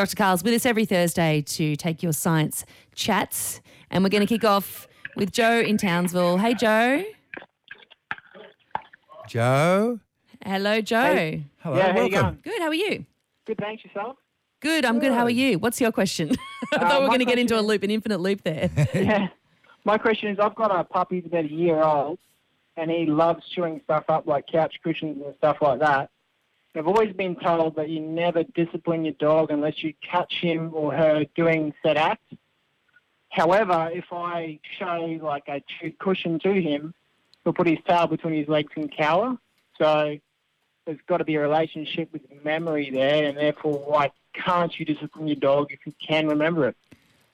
Dr. Karl's with us every Thursday to take your science chats. And we're going to kick off with Joe in Townsville. Hey, Joe. Joe. Hello, Joe. Hello. Yeah, how you welcome. Good. How are you? Good, thanks yourself. Good. I'm good. How are you? What's your question? I thought uh, we were going to get into a loop, an infinite loop there. yeah. My question is, I've got a puppy who's about a year old, and he loves chewing stuff up like couch cushions and stuff like that. I've always been told that you never discipline your dog unless you catch him or her doing said act. However, if I show like a cushion to him, he'll put his tail between his legs and cower. So there's got to be a relationship with memory there, and therefore, why can't you discipline your dog if you can remember it?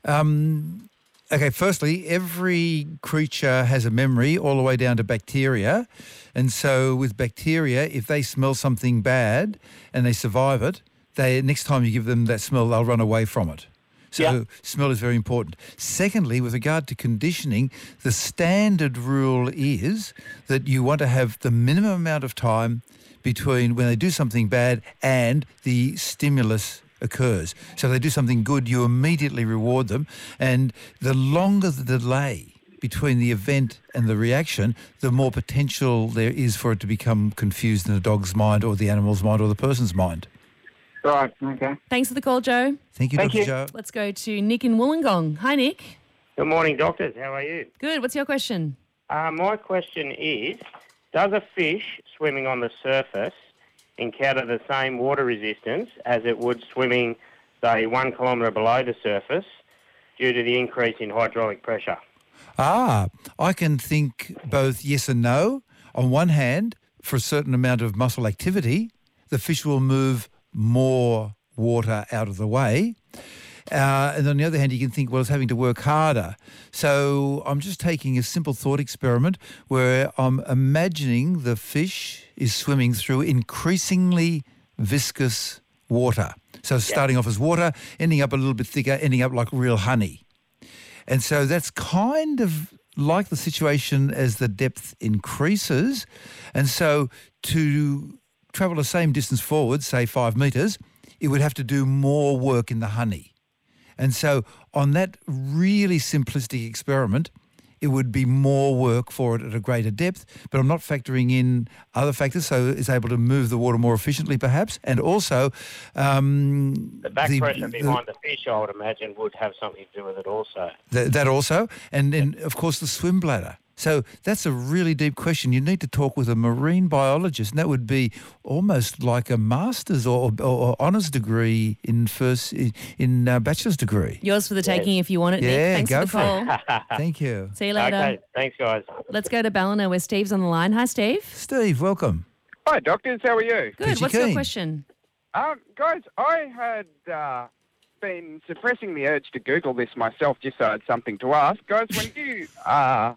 Um, okay, firstly, every creature has a memory all the way down to bacteria. And so with bacteria, if they smell something bad and they survive it, they next time you give them that smell, they'll run away from it. So Yeah. smell is very important. Secondly, with regard to conditioning, the standard rule is that you want to have the minimum amount of time between when they do something bad and the stimulus occurs. So if they do something good, you immediately reward them. And the longer the delay between the event and the reaction, the more potential there is for it to become confused in the dog's mind or the animal's mind or the person's mind. Right, okay. Thanks for the call, Joe. Thank you, Thank Dr. you. Joe. Let's go to Nick in Wollongong. Hi, Nick. Good morning, doctors. How are you? Good. What's your question? Uh, my question is Does a fish swimming on the surface encounter the same water resistance as it would swimming, say, one kilometre below the surface due to the increase in hydraulic pressure? Ah, I can think both yes and no. On one hand, for a certain amount of muscle activity, the fish will move more water out of the way. Uh, and on the other hand, you can think, well, it's having to work harder. So I'm just taking a simple thought experiment where I'm imagining the fish is swimming through increasingly viscous water. So starting off as water, ending up a little bit thicker, ending up like real honey. And so that's kind of like the situation as the depth increases. And so to travel the same distance forward, say five metres, it would have to do more work in the honey. And so on that really simplistic experiment, it would be more work for it at a greater depth, but I'm not factoring in other factors, so it's able to move the water more efficiently perhaps, and also... Um, The back the- pressure the- behind the fish, I would imagine, would have something to do with it also. Th- that also, and then of course the swim bladder. So that's a really deep question. You need to talk with a marine biologist, and that would be almost like a master's or, or, or honours degree in first in, in uh, bachelor's degree. Yours for the taking if you want it, Nick. Yeah, Thanks go for the for call. Thank you, See you later. Okay, thanks, guys. Let's go to Ballina where Steve's on the line. Hi, Steve. Steve. Welcome. Hi, doctors. How are you? Good. Peachy What's your question? Um, guys, I had uh, been suppressing the urge to Google this myself just so I had something to ask. Guys, when you uh, are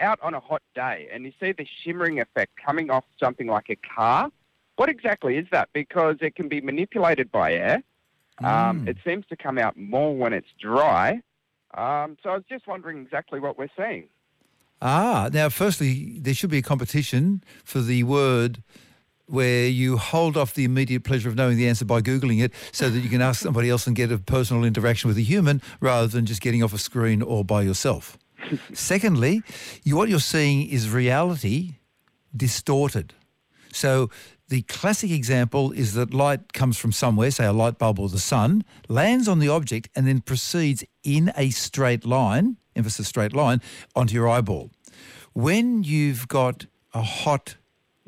out on a hot day and you see the shimmering effect coming off something like a car, what exactly is that? Because it can be manipulated by air. Um, It seems to come out more when it's dry. Um, so I was just wondering exactly what we're seeing. Ah, now, firstly, there should be a competition for the word where you hold off the immediate pleasure of knowing the answer by Googling it so that you can ask somebody else and get a personal interaction with a human rather than just getting off a screen or by yourself. Secondly, you, what you're seeing is reality distorted. So the classic example is that light comes from somewhere, say a light bulb or the sun, lands on the object and then proceeds in a straight line, emphasis straight line, onto your eyeball. When you've got a hot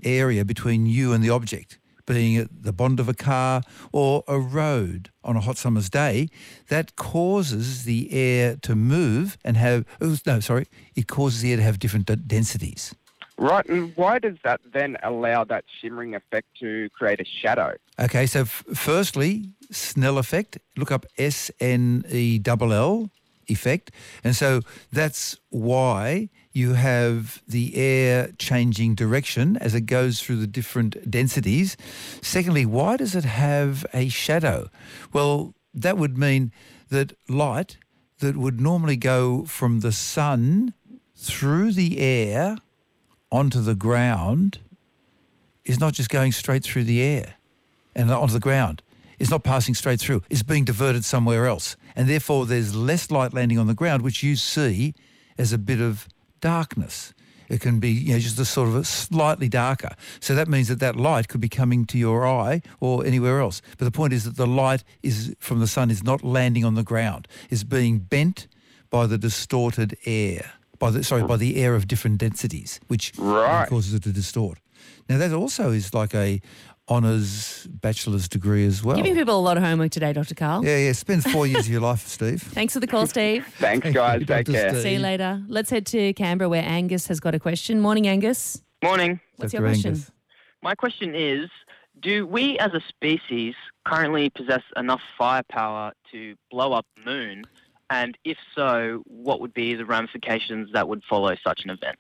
area between you and the object, being it the bond of a car or a road on a hot summer's day, that causes the air to move and have, oh, no, sorry, it causes the air to have different densities. Right, and why does that then allow that shimmering effect to create a shadow? Okay, so f- firstly, Snell effect. Look up S N E L L effect. And so that's why you have the air changing direction as it goes through the different densities. Secondly, why does it have a shadow? Well, that would mean that light that would normally go from the sun through the air onto the ground is not just going straight through the air and onto the ground. It's not passing straight through. It's being diverted somewhere else. And therefore, there's less light landing on the ground, which you see as a bit of darkness. It can be you know, just a sort of a slightly darker. So that means that that light could be coming to your eye or anywhere else. But the point is that the light is from the sun is not landing on the ground. It's being bent by the distorted air. By the sorry, by the air of different densities, which Right. causes it to distort. Now that also is like a honours bachelor's degree as well. Giving people a lot of homework today, Dr. Karl. Yeah, yeah. Spends four years of your life, Steve. Thanks for the call, Steve. Thanks, Thank guys. you, Take Dr. care. Steve. See you later. Let's head to Canberra where Angus has got a question. Morning, Angus. Morning. What's Dr. your question? Angus. My question is Do we as a species currently possess enough firepower to blow up the moon? And if so, what would be the ramifications that would follow such an event?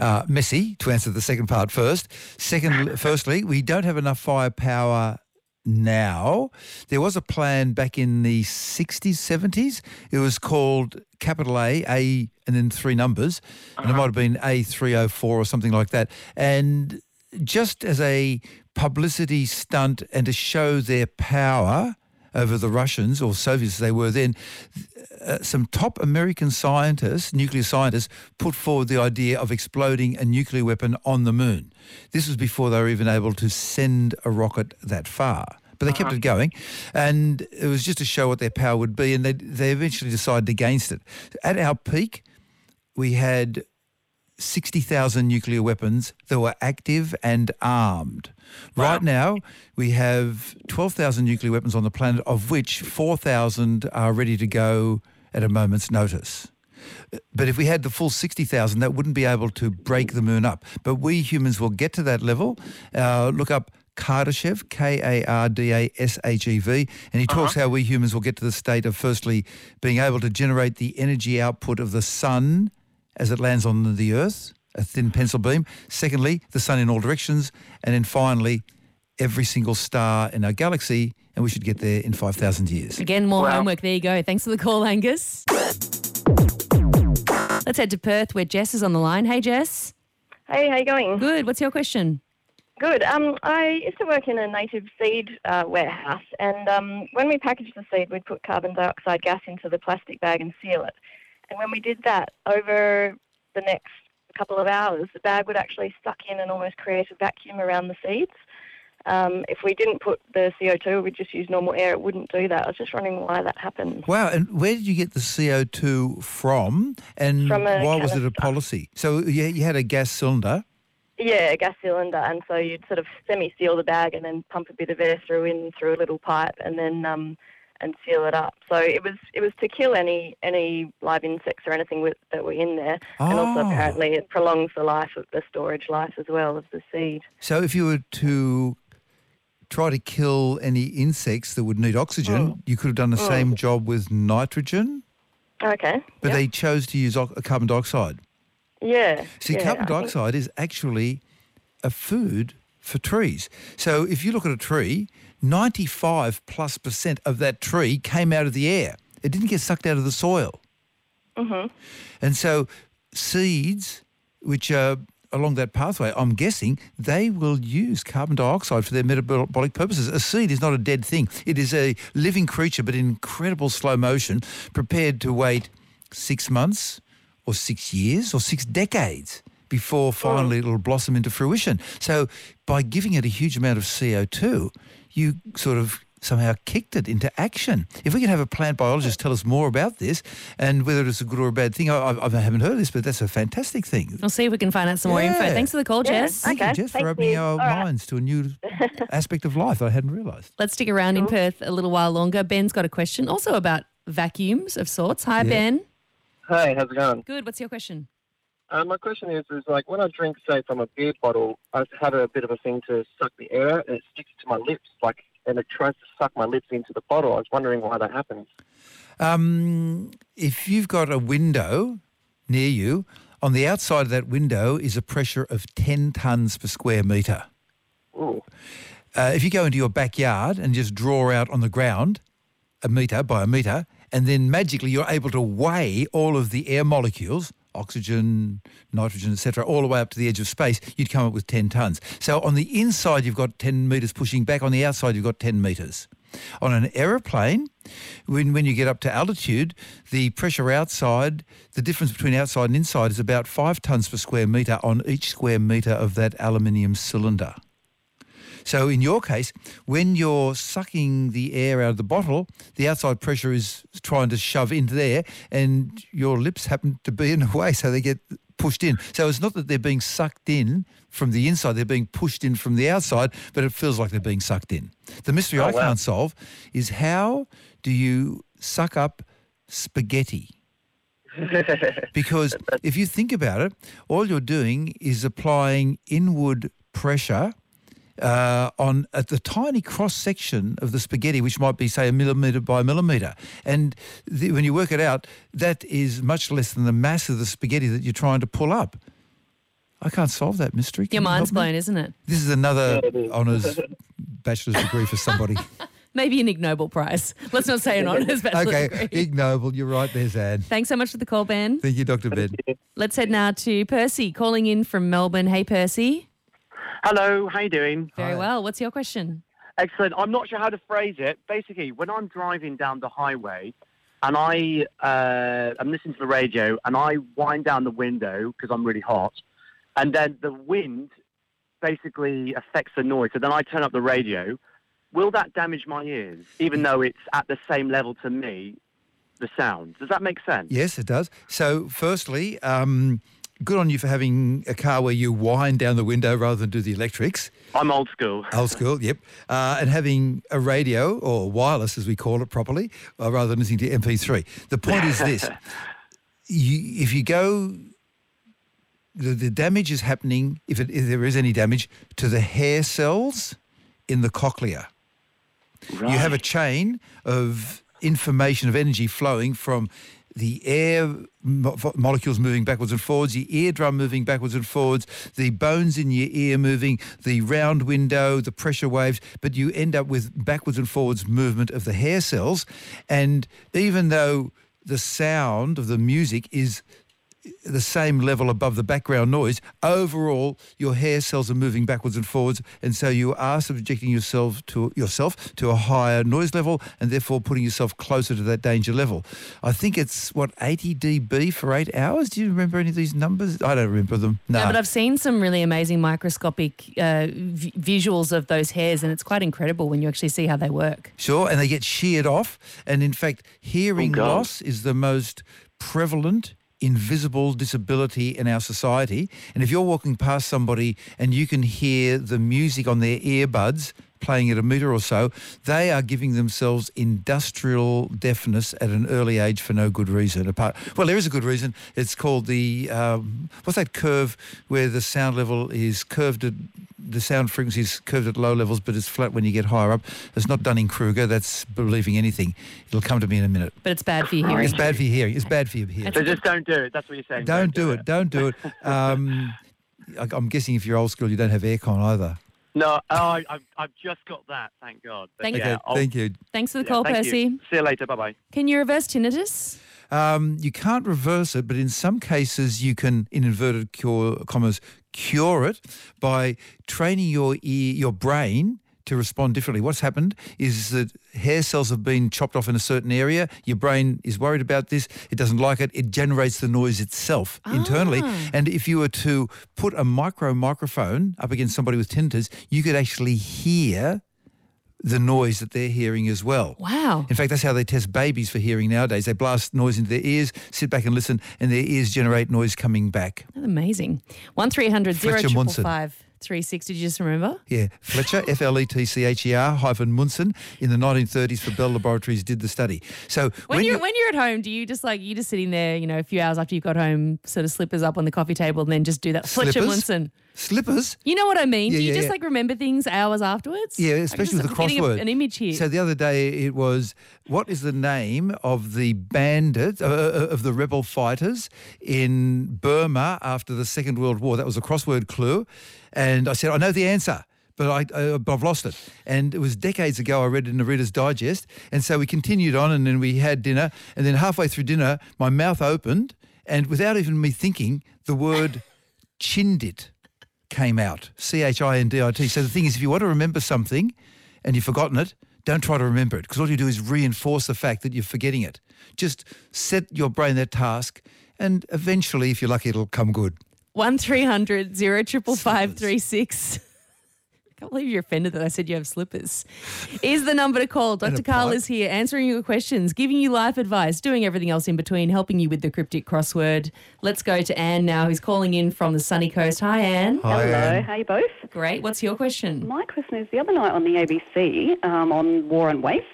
Uh, messy, to answer the second part first. Second, firstly, we don't have enough firepower now. There was a plan back in the 60s, 70s. It was called capital A, A and then three numbers. And it might have been A304 or something like that. And just as a publicity stunt and to show their power over the Russians or Soviets as they were then, uh, some top American scientists, nuclear scientists, put forward the idea of exploding a nuclear weapon on the moon. This was before they were even able to send a rocket that far. But they kept it going, and it was just to show what their power would be, and they, they eventually decided against it. At our peak, we had 60,000 nuclear weapons that were active and armed. Right now, we have 12,000 nuclear weapons on the planet, of which 4,000 are ready to go at a moment's notice. But if we had the full 60,000, that wouldn't be able to break the moon up. But we humans will get to that level. Uh, look up Kardashev, K-A-R-D-A-S-H-E-V, and he talks how we humans will get to the state of firstly being able to generate the energy output of the sun as it lands on the Earth, a thin pencil beam. Secondly, the sun in all directions. And then finally, every single star in our galaxy, and we should get there in 5,000 years. Again, more Wow. homework. There you go. Thanks for the call, Angus. Let's head to Perth where Jess is on the line. Hey, Jess. Hey, how you going? Good. What's your question? Good. Um, I used to work in a native seed uh, warehouse, and um, when we packaged the seed, we'd put carbon dioxide gas into the plastic bag and seal it. And when we did that, over the next couple of hours, the bag would actually suck in and almost create a vacuum around the seeds. Um, if we didn't put the CO2, we'd just use normal air, it wouldn't do that. I was just wondering why that happened. Wow, and where did you get the CO2 from? And From a why was it a policy? So you, you had a gas cylinder. Yeah, a gas cylinder, and so you'd sort of semi-seal the bag and then pump a bit of air through in through a little pipe, and then um, and seal it up. So it was it was to kill any any live insects or anything with, that were in there, oh. and also Oh. apparently it prolongs the life of the storage life as well of the seed. So if you were to try to kill any insects that would need oxygen, mm. you could have done the mm. same job with nitrogen, Okay. but yep. they chose to use carbon dioxide. yeah. See, yeah, carbon dioxide is actually a food for trees. So if you look at a tree, 95 plus percent of that tree came out of the air. It didn't get sucked out of the soil. Mm-hmm. And so seeds, which are along that pathway, I'm guessing they will use carbon dioxide for their metabolic purposes. A seed is not a dead thing. It is a living creature, but in incredible slow motion, prepared to wait six months or six years or six decades before finally it'll blossom into fruition. So by giving it a huge amount of CO2, you sort of somehow kicked it into action. If we can have a plant biologist tell us more about this and whether it's a good or a bad thing, I, I, I haven't heard of this, but that's a fantastic thing. We'll see if we can find out some more info. Thanks for the call, Yeah. Jess. Thank Okay, you, Jess, for opening you. our All right. minds to a new aspect of life that I hadn't realised. Let's stick around in Perth a little while longer. Ben's got a question also about vacuums of sorts. Hi, Yeah. Ben. Hi, how's it going? Good. What's your question? Uh, my question is, is like when I drink, say, from a beer bottle, I have a bit of a thing to suck the air and it sticks to my lips, like, and it tries to suck my lips into the bottle. I was wondering why that happens. Um, if you've got a window near you, on the outside of that window is a pressure of 10 tonnes per square metre. Ooh. Uh, if you go into your backyard and just draw out on the ground a metre by a metre, and then magically you're able to weigh all of the air molecules, oxygen, nitrogen, etc., all the way up to the edge of space, you'd come up with 10 tonnes. So on the inside you've got 10 metres pushing back, on the outside you've got 10 metres. On an aeroplane, when, when you get up to altitude, the pressure outside, the difference between outside and inside is about five tonnes per square metre on each square metre of that aluminium cylinder. So in your case, when you're sucking the air out of the bottle, the outside pressure is trying to shove into there, and your lips happen to be in a way, so they get pushed in. So it's not that they're being sucked in from the inside, they're being pushed in from the outside, but it feels like they're being sucked in. The mystery Oh, I wow. can't solve is how do you suck up spaghetti? Because if you think about it, all you're doing is applying inward pressure uh, on at the tiny cross section of the spaghetti, which might be say a millimeter by millimeter, and the, when you work it out, that is much less than the mass of the spaghetti that you're trying to pull up. I can't solve that mystery. Can Your you mind's help me? blown, isn't it? This is another Yeah, it is. honours bachelor's degree for somebody. Maybe an Ig Nobel Prize. Let's not say an honours bachelor's degree. okay, degree. ignoble. You're right there, Zan. Thanks so much for the call, Ben. Thank you, Dr. Ben. Let's head now to Percy calling in from Melbourne. Hey, Percy. Hello, how you doing? Very Hi. well. What's your question? Excellent. I'm not sure how to phrase it. Basically, when I'm driving down the highway and I uh, I'm listening to the radio and I wind down the window because I'm really hot, and then the wind basically affects the noise. So then I turn up the radio. Will that damage my ears, even though it's at the same level to me, the sound? Does that make sense? Yes, it does. So, firstly, um, good on you for having a car where you wind down the window rather than do the electrics. I'm old school. Old school, yep. Uh, and having a radio, or wireless as we call it properly, uh, rather than listening to MP3. The point is this you, if you go, the, the damage is happening, if, it, if there is any damage, to the hair cells in the cochlea. You have a chain of information, of energy flowing from the air mo- molecules moving backwards and forwards, the eardrum moving backwards and forwards, the bones in your ear moving, the round window, the pressure waves, but you end up with backwards and forwards movement of the hair cells. And even though the sound of the music is the same level above the background noise, overall your hair cells are moving backwards and forwards, and so you are subjecting yourself to yourself to a higher noise level, and therefore putting yourself closer to that danger level. I think it's what 80 dB for eight hours. Do you remember any of these numbers? I don't remember them. No, Yeah, but I've seen some really amazing microscopic uh, v- visuals of those hairs, and it's quite incredible when you actually see how they work. Sure, and they get sheared off. And in fact, hearing Oh, loss is the most prevalent invisible disability in our society. And if you're walking past somebody and you can hear the music on their earbuds playing at a meter or so, they are giving themselves industrial deafness at an early age for no good reason. Apart, well, there is a good reason. It's called the um, what's that curve where the sound level is curved at the sound frequency is curved at low levels, but it's flat when you get higher up. It's not Dunning Kruger. That's believing anything. It'll come to me in a minute. But it's bad for your hearing. It's bad for your hearing. It's bad for your hearing. So just don't do it. That's what you're saying. Don't do it. Don't do it. Um, I'm guessing if you're old school, you don't have aircon either. No, oh, I, I've, I've just got that. Thank God. But Thank yeah, okay, thank you. Thanks for the yeah, call, thank Percy. you. See you later. Bye bye. Can you reverse tinnitus? Um, you can't reverse it, but in some cases you can, in inverted cure, commas, cure it by training your ear, your brain to respond differently. What's happened is that hair cells have been chopped off in a certain area. Your brain is worried about this. It doesn't like it. It generates the noise itself internally. Ah. And if you were to put a micro microphone up against somebody with tinnitus, you could actually hear the noise that they're hearing as well. Wow. In fact, that's how they test babies for hearing nowadays. They blast noise into their ears, sit back and listen, and their ears generate noise coming back. That's amazing. 1300 055 Three six. Did you just remember? Yeah, Fletcher F L E T C H E R hyphen Munson in the 1930s for Bell Laboratories did the study. So when, when you when you're at home, do you just like you just sitting there, you know, a few hours after you've got home, sort of slippers up on the coffee table, and then just do that Fletcher slippers? Munson? Slippers, You know what I mean? Yeah, do you yeah, just yeah. like remember things hours afterwards? yeah, especially with the getting a- crossword. an image here. So the other day it was what is the name of the bandit uh, uh, of the rebel fighters in Burma after the Second World War? That was a crossword clue, and I said I know the answer. But I, uh, I've lost it. And it was decades ago I read it in the Reader's Digest. And so we continued on and then we had dinner. And then halfway through dinner, my mouth opened. And without even me thinking, the word chindit came out. C H I N D I T. So the thing is, if you want to remember something and you've forgotten it, don't try to remember it because all you do is reinforce the fact that you're forgetting it. Just set your brain that task and eventually, if you're lucky, it'll come good. 1300 055536. I can't believe you're offended that I said you have slippers. Is the number to call. Dr. Karl is here answering your questions, giving you life advice, doing everything else in between, helping you with the cryptic crossword. Let's go to Anne now, who's calling in from the sunny coast. Hi, Anne. Hi, Hello, Anne. how are you both? Great. What's your question? My question is the other night on the ABC um, on war and waste,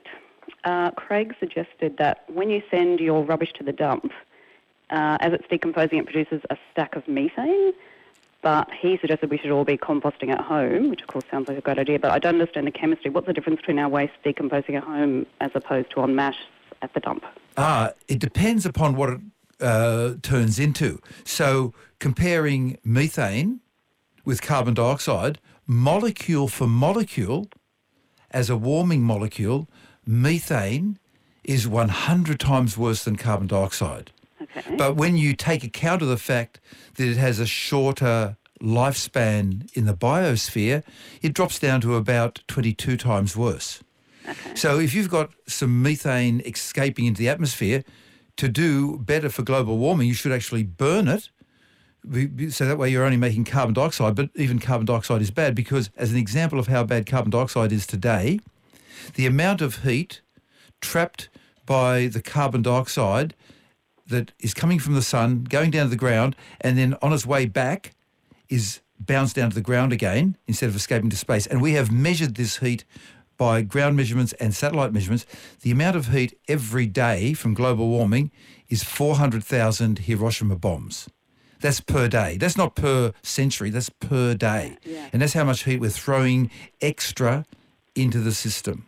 uh, Craig suggested that when you send your rubbish to the dump, uh, as it's decomposing, it produces a stack of methane. But he suggested we should all be composting at home, which of course sounds like a great idea. But I don't understand the chemistry. What's the difference between our waste decomposing at home as opposed to on mash at the dump? Ah, it depends upon what it uh, turns into. So comparing methane with carbon dioxide, molecule for molecule, as a warming molecule, methane is 100 times worse than carbon dioxide. Okay. But when you take account of the fact that it has a shorter lifespan in the biosphere, it drops down to about 22 times worse. Okay. So if you've got some methane escaping into the atmosphere, to do better for global warming, you should actually burn it. So that way you're only making carbon dioxide, but even carbon dioxide is bad because as an example of how bad carbon dioxide is today, the amount of heat trapped by the carbon dioxide that is coming from the sun, going down to the ground, and then on its way back is bounced down to the ground again instead of escaping to space. And we have measured this heat by ground measurements and satellite measurements. The amount of heat every day from global warming is 400,000 Hiroshima bombs. That's per day. That's not per century. That's per day. Yeah. And that's how much heat we're throwing extra into the system.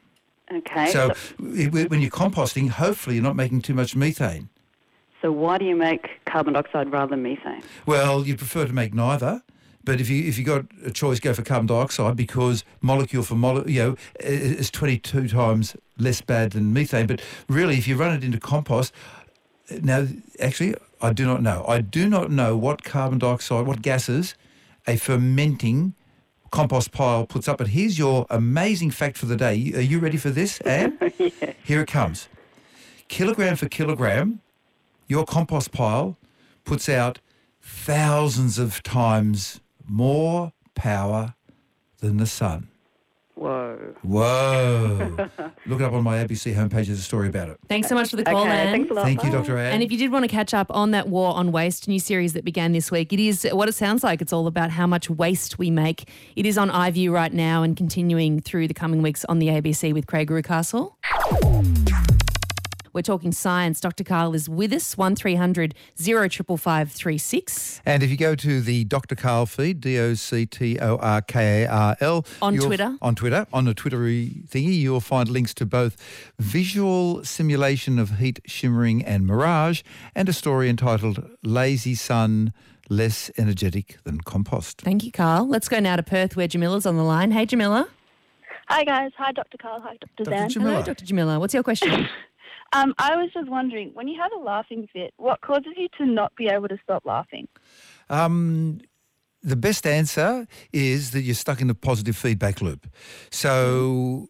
Okay. So i- when you're composting, hopefully you're not making too much methane. So why do you make carbon dioxide rather than methane? Well, you'd prefer to make neither. But if you if you got a choice, go for carbon dioxide because molecule for molecule, you know, is 22 times less bad than methane. But really, if you run it into compost, now actually, I do not know. I do not know what carbon dioxide, what gases, a fermenting compost pile puts up. But here's your amazing fact for the day. Are you ready for this, Anne? yeah. Here it comes. Kilogram for kilogram, your compost pile puts out thousands of times more power than the sun. Whoa. Whoa. Look it up on my ABC homepage. There's a story about it. Thanks so much for the call, okay, Anne. thanks a lot. Thank you, Dr. Anne. And if you did want to catch up on that War on Waste new series that began this week, it is what it sounds like. It's all about how much waste we make. It is on iView right now and continuing through the coming weeks on the ABC with Craig Reucassel. We're talking science. Dr. Karl is with us, 1300 055536. And if you go to the Dr. Karl feed, D-O-C-T-O-R-K-A-R-L. On Twitter? On Twitter, on the Twittery thingy, you'll find links to both visual simulation of heat, shimmering and mirage and a story entitled Lazy Sun, Less Energetic Than Compost. Thank you, Karl. Let's go now to Perth where Jamila's on the line. Hey, Jamila. Hi guys, hi Dr. Karl, hi Dr. Dr. Dan. Jamila. Hello, Dr. Jamila. What's your question? Um, I was just wondering, when you have a laughing fit, what causes you to not be able to stop laughing? Um, the best answer is that you're stuck in a positive feedback loop. So,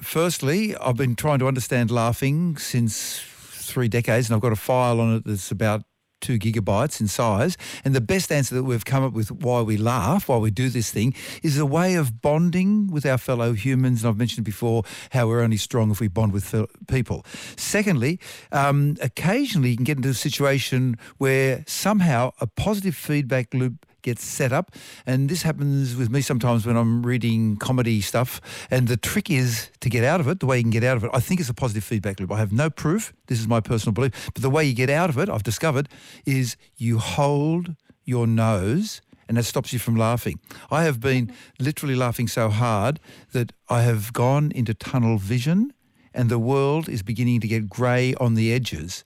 firstly, I've been trying to understand laughing since three decades, and I've got a file on it that's about two gigabytes in size. And the best answer that we've come up with why we laugh, why we do this thing, is a way of bonding with our fellow humans. And I've mentioned before how we're only strong if we bond with people. Secondly, um, occasionally you can get into a situation where somehow a positive feedback loop gets set up. And this happens with me sometimes when I'm reading comedy stuff. And the trick is to get out of it, the way you can get out of it. I think it's a positive feedback loop. I have no proof. This is my personal belief. But the way you get out of it, I've discovered, is you hold your nose and that stops you from laughing. I have been mm-hmm. literally laughing so hard that I have gone into tunnel vision and the world is beginning to get grey on the edges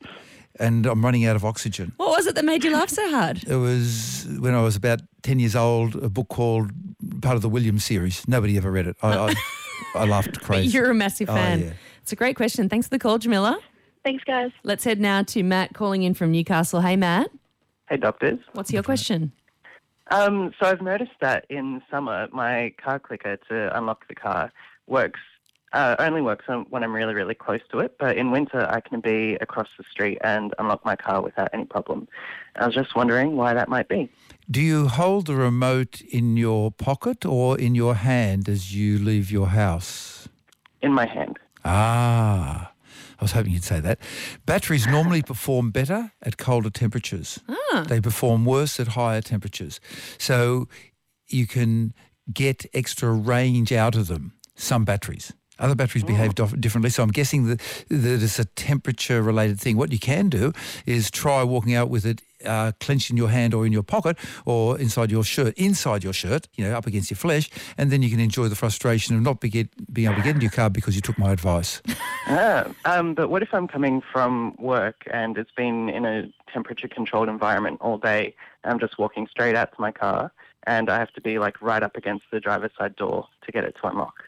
and I'm running out of oxygen. what was it that made you laugh so hard? It was when I was about 10 years old, a book called, part of the Williams series. Nobody ever read it. I, I, I laughed crazy. You're a massive Oh, fan. yeah. It's a great question. Thanks for the call, Jamila. Thanks, guys. Let's head now to Matt calling in from Newcastle. Hey, Matt. Hey, doctors. What's your question? Um, so I've noticed that in summer, my car clicker to unlock the car works Uh, only works when I'm really, really close to it, but in winter I can be across the street and unlock my car without any problem. I was just wondering why that might be. Do you hold the remote in your pocket or in your hand as you leave your house? In my hand. Ah, I was hoping you'd say that. Batteries normally perform better at colder temperatures. Ah. They perform worse at higher temperatures. So you can get extra range out of them, some batteries. Other batteries behave dof- differently, so I'm guessing that, that it's a temperature-related thing. What you can do is try walking out with it uh, clenched in your hand or in your pocket or inside your shirt, inside your shirt, you know, up against your flesh, and then you can enjoy the frustration of not be get, being able to get into your car because you took my advice. Ah, um, but what if I'm coming from work and it's been in a temperature-controlled environment all day? and I'm just walking straight out to my car, and I have to be like right up against the driver's side door to get it to unlock.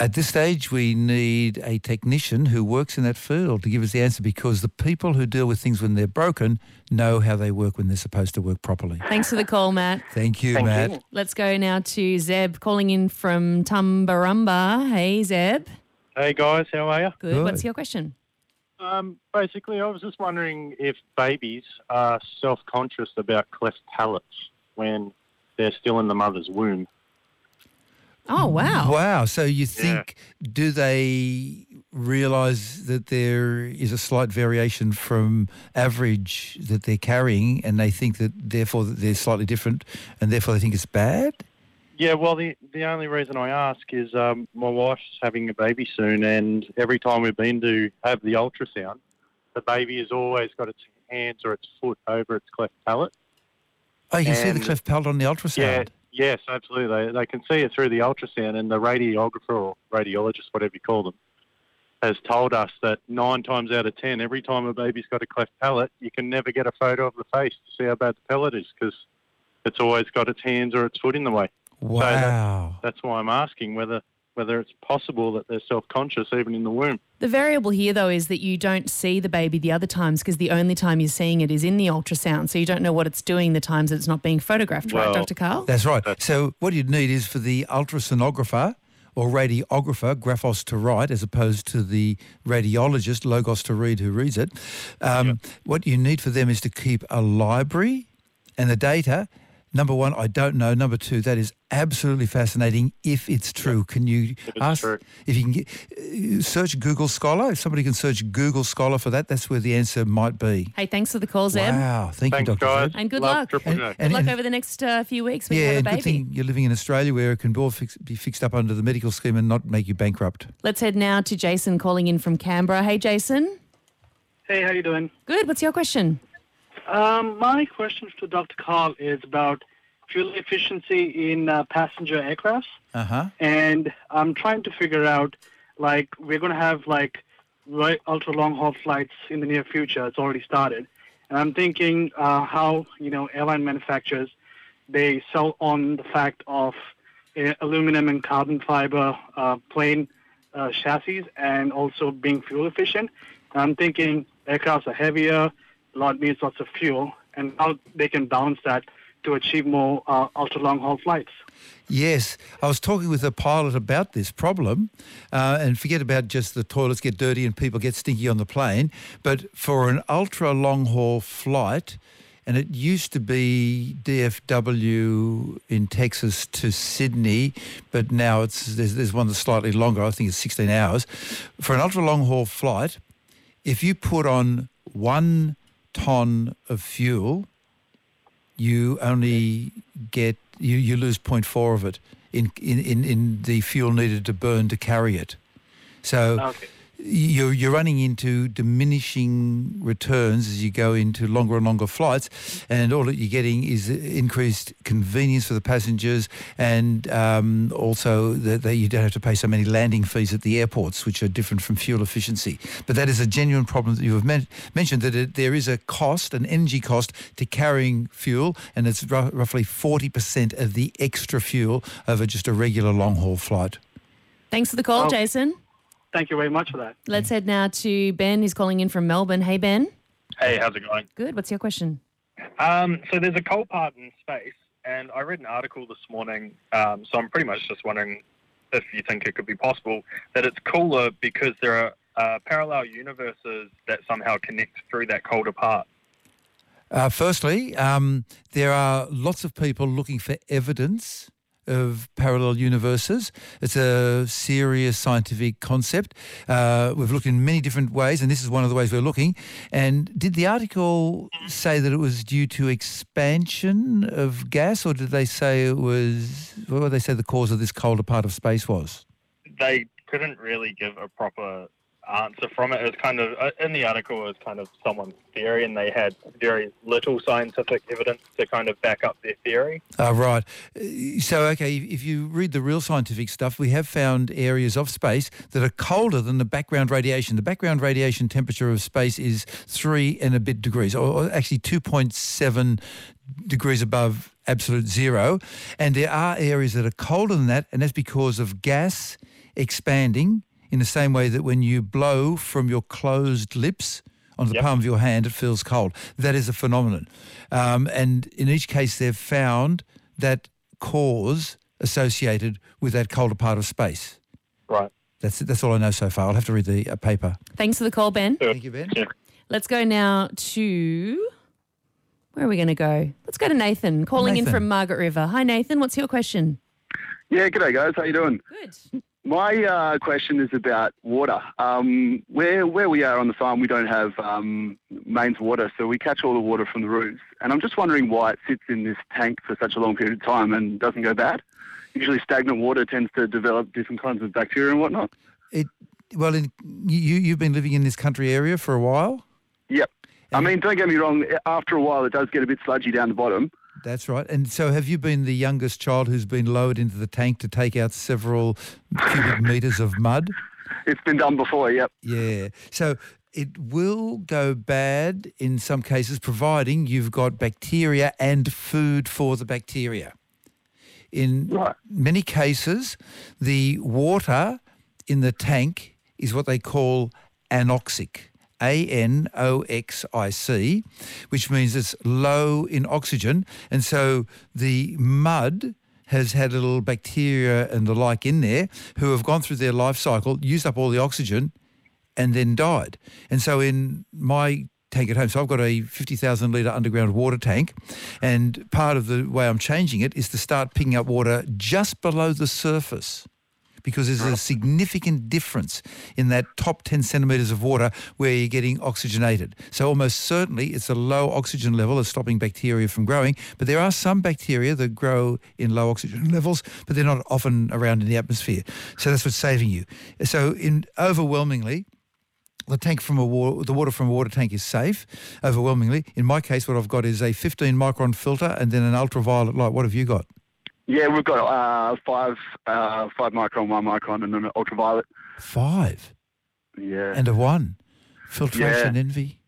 At this stage, we need a technician who works in that field to give us the answer because the people who deal with things when they're broken know how they work when they're supposed to work properly. Thanks for the call, Matt. Thank you, Matt. Let's go now to Zeb calling in from Tumbarumba. Hey, Zeb. Hey guys, how are you? Good. What's your question? Um, basically, I was just wondering if babies are self-conscious about cleft palates when they're still in the mother's womb. Oh, wow. Wow. So you think, do they realise that there is a slight variation from average that they're carrying and they think that therefore that they're slightly different and therefore they think it's bad? Yeah, well, the the only reason I ask is um, my wife's having a baby soon, and every time we've been to have the ultrasound, the baby has always got its hands or its foot over its cleft palate. Oh, you can see the cleft palate on the ultrasound. Yeah, yes, absolutely. They, they can see it through the ultrasound, and the radiographer or radiologist, whatever you call them, has told us that nine times out of ten, every time a baby's got a cleft palate, you can never get a photo of the face to see how bad the palate is because it's always got its hands or its foot in the way. Wow. So That's why I'm asking whether whether it's possible that they're self-conscious even in the womb. The variable here, though, is that you don't see the baby the other times because the only time you're seeing it is in the ultrasound. So you don't know what it's doing the times it's not being photographed, right, Dr. Karl? That's right. So what you'd need is for the ultrasonographer or radiographer, graphos to write, as opposed to the radiologist, logos to read, who reads it. Um, What you need for them is to keep a library and the data. Number one, I don't know. Number two, that is absolutely fascinating if it's true. Can you ask if you can get, uh, search Google Scholar? If somebody can search Google Scholar for that, that's where the answer might be. Hey, thanks for the call, Zeb. Wow. Thank you, Dr. Zeb. And good luck. And- good and- luck and- over the next uh, few weeks when yeah, you have and a good thing you're living in Australia where it can all fix, be fixed up under the medical scheme and not make you bankrupt. Let's head now to Jason calling in from Canberra. Hey, Jason. Hey, how you doing? Good. What's your question? Um, my question to Dr. Karl is about fuel efficiency in uh, passenger aircrafts, Uh huh. and I'm trying to figure out, like, we're going to have like right, ultra long haul flights in the near future. It's already started, and I'm thinking uh, how you know airline manufacturers they sell on the fact of uh, aluminum and carbon fiber uh, plane uh, chassis and also being fuel efficient. I'm thinking aircrafts are heavier, lot needs lots of fuel, and how they can balance that to achieve more uh, ultra long haul flights. Yes, I was talking with a pilot about this problem, uh, and forget about just the toilets get dirty and people get stinky on the plane, but for an ultra long haul flight, and it used to be DFW in Texas to Sydney, but now it's there's, there's one that's slightly longer. I think it's 16 hours. For an ultra long haul flight, if you put on one ton of fuel, you only get you, you lose 0.4 of it in, in, in, in the fuel needed to burn to carry it. So you're, you're running into diminishing returns as you go into longer and longer flights, and all that you're getting is increased convenience for the passengers, and um, also that, that you don't have to pay so many landing fees at the airports, which are different from fuel efficiency. But that is a genuine problem that you have men- mentioned that it, there is a cost, an energy cost to carrying fuel, and it's ru- roughly 40% of the extra fuel over just a regular long haul flight. Thanks for the call, Oh. Jason. Thank you very much for that. Let's head now to Ben, who's calling in from Melbourne. Hey, Ben. Hey, how's it going? Good. What's your question? Um, so there's a coal part in space, and I read an article this morning. Um, so I'm pretty much just wondering if you think it could be possible, that it's cooler because there are uh, parallel universes that somehow connect through that colder part. Uh, firstly, um, there are lots of people looking for evidence of parallel universes. It's a serious scientific concept. Uh, we've looked in many different ways, and this is one of the ways we're looking. And did the article say that it was due to expansion of gas, or did they say it was, what did they say the cause of this colder part of space was? They couldn't really give a proper answer from it. It was kind of uh, in the article. It was kind of someone's theory, and they had very little scientific evidence to kind of back up their theory. Right. Uh, So, okay, if you read the real scientific stuff, we have found areas of space that are colder than the background radiation. The background radiation temperature of space is three and a bit degrees, or actually 2.7 degrees above absolute zero. And there are areas that are colder than that, and that's because of gas expanding in the same way that when you blow from your closed lips onto the palm of your hand, it feels cold. That is a phenomenon. Um, and in each case, they've found that cause associated with that colder part of space. Right. That's that's all I know so far. I'll have to read the uh, paper. Thanks for the call, Ben. Thank you, Ben. Let's go now to where are we going to go? Let's go to Nathan, calling in from Margaret River. Hi, Nathan. What's your question? Yeah, g'day guys. How you doing? Good. My uh, question is about water. Um, where where we are on the farm, we don't have um, mains water, so we catch all the water from the roofs. And I'm just wondering why it sits in this tank for such a long period of time and doesn't go bad. Usually, stagnant water tends to develop different kinds of bacteria and whatnot. It well, in, you you've been living in this country area for a while. Yep. I mean, don't get me wrong. After a while, it does get a bit sludgy down the bottom. That's right. And so, have you been the youngest child who's been lowered into the tank to take out several cubic meters of mud? It's been done before. Yep. Yeah. So it will go bad in some cases, providing you've got bacteria and food for the bacteria. In many cases, the water in the tank is what they call anoxic. A N O X I C, which means it's low in oxygen. And so the mud has had little bacteria and the like in there who have gone through their life cycle, used up all the oxygen, and then died. And so in my tank at home, so I've got a 50,000 litre underground water tank, and part of the way I'm changing it is to start picking up water just below the surface because there's a significant difference in that top 10 centimetres of water where you're getting oxygenated. So almost certainly it's a low oxygen level is stopping bacteria from growing, but there are some bacteria that grow in low oxygen levels, but they're not often around in the atmosphere. So that's what's saving you. So in overwhelmingly, the tank from a water, the water from a water tank is safe, overwhelmingly. In my case, what I've got is a 15 micron filter and then an ultraviolet light. What have you got? Yeah, we've got uh, five uh, five micron, one micron, and an ultraviolet. Five Yeah. and a one. Filtration Yeah. envy.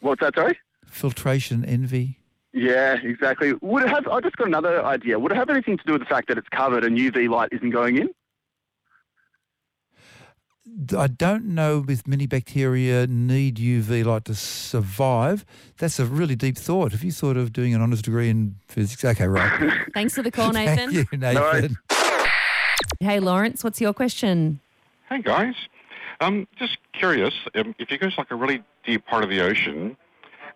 What's that? Sorry. Filtration envy. Yeah, exactly. Would it have? I just got another idea. Would it have anything to do with the fact that it's covered and UV light isn't going in? I don't know if many bacteria need UV light to survive. That's a really deep thought. Have you thought of doing an honours degree in physics? Okay, right. Thanks for the call, Nathan. Thank you, Nathan. Hey, Lawrence, what's your question? Hey guys, um, just curious um, if you go to like a really deep part of the ocean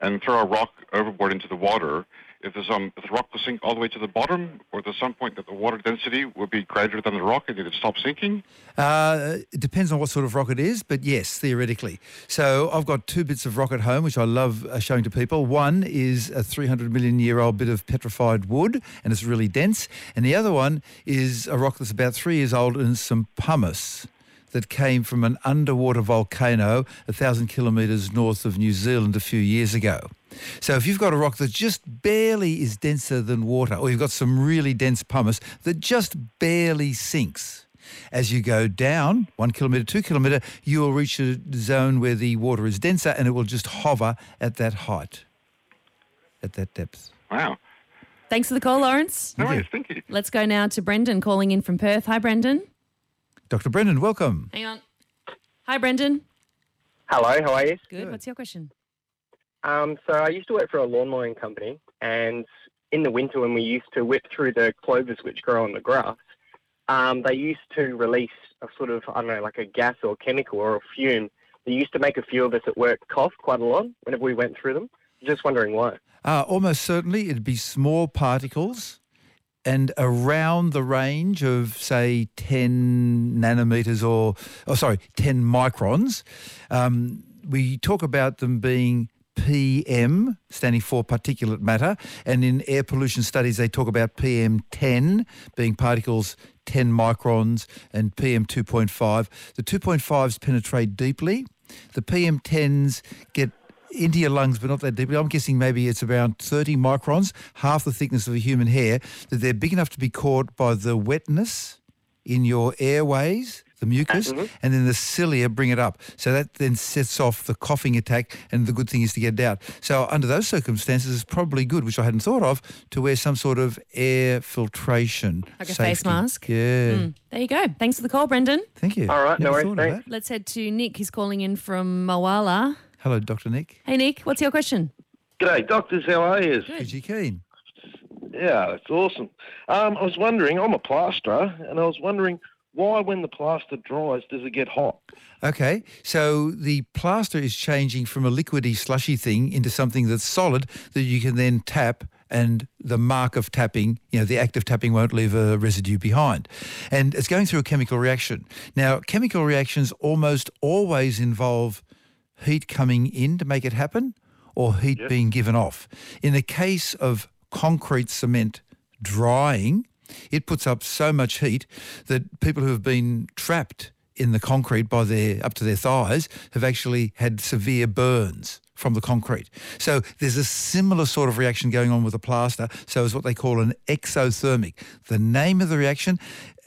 and throw a rock overboard into the water, if there's um, if the rock will sink all the way to the bottom, or there's some point that the water density will be greater than the rock and it would stop sinking. Uh, it depends on what sort of rock it is, but yes, theoretically. So I've got two bits of rock at home, which I love uh, showing to people. One is a 300 million year old bit of petrified wood, and it's really dense. And the other one is a rock that's about three years old and some pumice that came from an underwater volcano a thousand kilometres north of New Zealand a few years ago. So if you've got a rock that just barely is denser than water, or you've got some really dense pumice that just barely sinks, as you go down one kilometre, two kilometre, you will reach a zone where the water is denser and it will just hover at that height, at that depth. Wow. Thanks for the call, Lawrence. No worries, thank you. Let's go now to Brendan calling in from Perth. Hi, Brendan. Dr. Brendan, welcome. Hang on. Hi, Brendan. Hello, how are you? Good. What's your question? Um, so I used to work for a lawn mowing company, and in the winter when we used to whip through the clovers which grow on the grass, um, they used to release a sort of, I don't know, like a gas or chemical or a fume. They used to make a few of us at work cough quite a lot whenever we went through them. Just wondering why. Uh, almost certainly it'd be small particles and around the range of, say, 10 nanometers or, oh, sorry, 10 microns. Um, we talk about them being PM, standing for particulate matter, and in air pollution studies they talk about PM10 being particles 10 microns and PM2.5. The 2.5s penetrate deeply. The PM10s get into your lungs, but not that deeply. I'm guessing maybe it's around 30 microns, half the thickness of a human hair, that they're big enough to be caught by the wetness in your airways, the mucus, Mhm. and then the cilia bring it up. So that then sets off the coughing attack, and the good thing is to get it out. So under those circumstances, it's probably good, which I hadn't thought of, to wear some sort of air filtration. Like a face mask? Yeah. Mm. There you go. Thanks for the call, Brendan. Thank you. All right, no worries, thought of thanks. that. Let's head to Nick. He's calling in from Moala. Hello, Dr. Nick. Hey, Nick, what's your question? G'day, doctors. How are you? Good, you keen. Yeah, it's awesome. Um, I was wondering, I'm a plasterer, and I was wondering why, when the plaster dries, does it get hot? Okay, so the plaster is changing from a liquidy, slushy thing into something that's solid that you can then tap and the mark of tapping, you know, the act of tapping won't leave a residue behind. And it's going through a chemical reaction. Now, chemical reactions almost always involve heat coming in to make it happen or heat being given off. In the case of concrete cement drying, it puts up so much heat that people who have been trapped in the concrete by their up to their thighs have actually had severe burns from the concrete. So there's a similar sort of reaction going on with the plaster. So it's what they call an exothermic. The name of the reaction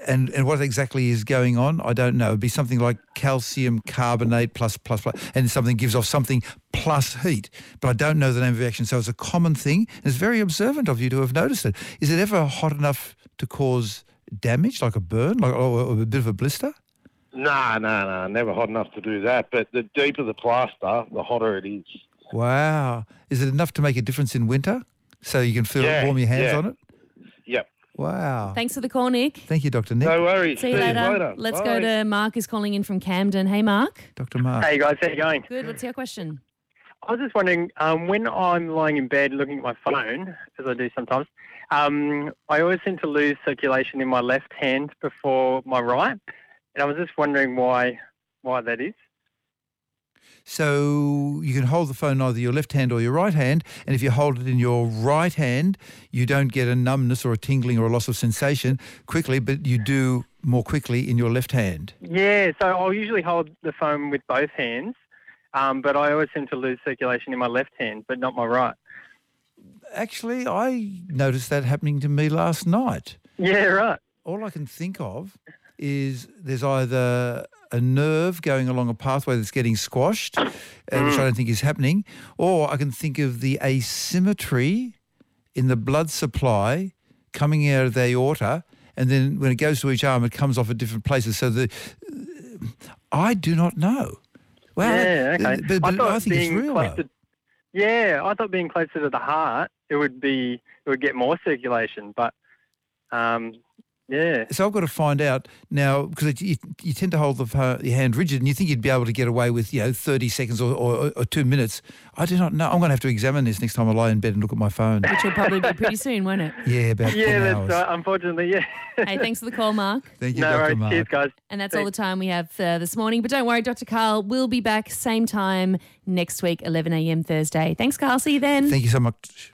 and, and what exactly is going on, I don't know. It'd be something like calcium carbonate plus plus plus, and something gives off something plus heat. But I don't know the name of the reaction. So it's a common thing. And it's very observant of you to have noticed it. Is it ever hot enough to cause damage, like a burn, like or, a bit of a blister? No, no, no, never hot enough to do that. But the deeper the plaster, the hotter it is. Wow. Is it enough to make a difference in winter? So you can feel Yeah, warm your hands yeah. on it? Yep. Wow. Thanks for the call, Nick. Thank you, Dr. Nick. No worries. See you later. Let's go to Mark, who's calling in from Camden. Hey, Mark. Dr. Mark. Hey guys, how you going? Good. What's your question? I was just wondering, um, when I'm lying in bed looking at my phone, as I do sometimes, um, I always seem to lose circulation in my left hand before my right, and I was just wondering why why that is. So you can hold the phone either your left hand or your right hand, and if you hold it in your right hand, you don't get a numbness or a tingling or a loss of sensation quickly, but you do more quickly in your left hand. Yeah, so I'll usually hold the phone with both hands, um, but I always seem to lose circulation in my left hand, but not my right. Actually, I noticed that happening to me last night. Yeah, right. All I can think of is there's either a nerve going along a pathway that's getting squashed, uh, which I don't think is happening, or I can think of the asymmetry in the blood supply coming out of the aorta, and then when it goes to each arm, it comes off at different places. So the I do not know. Well, yeah, okay. but, but thought I think it's real. to- yeah, I thought being closer to the heart, it would be it would get more circulation, but um, yeah. So I've got to find out now because you, you tend to hold the pho- your hand rigid, and you think you'd be able to get away with you know thirty seconds or, or, or two minutes. I do not know. I'm going to have to examine this next time I lie in bed and look at my phone. Which will probably be pretty soon, won't it? Yeah, about yeah, 10 that's hours. right. Unfortunately, yeah. hey, thanks for the call, Mark. Thank you, no Dr. worries. Mark. Cheers, guys. And that's all the time we have uh, this morning. But don't worry, Dr. Karl will be back same time next week, 11 a.m. Thursday. Thanks, Karl. See you then. Thank you so much.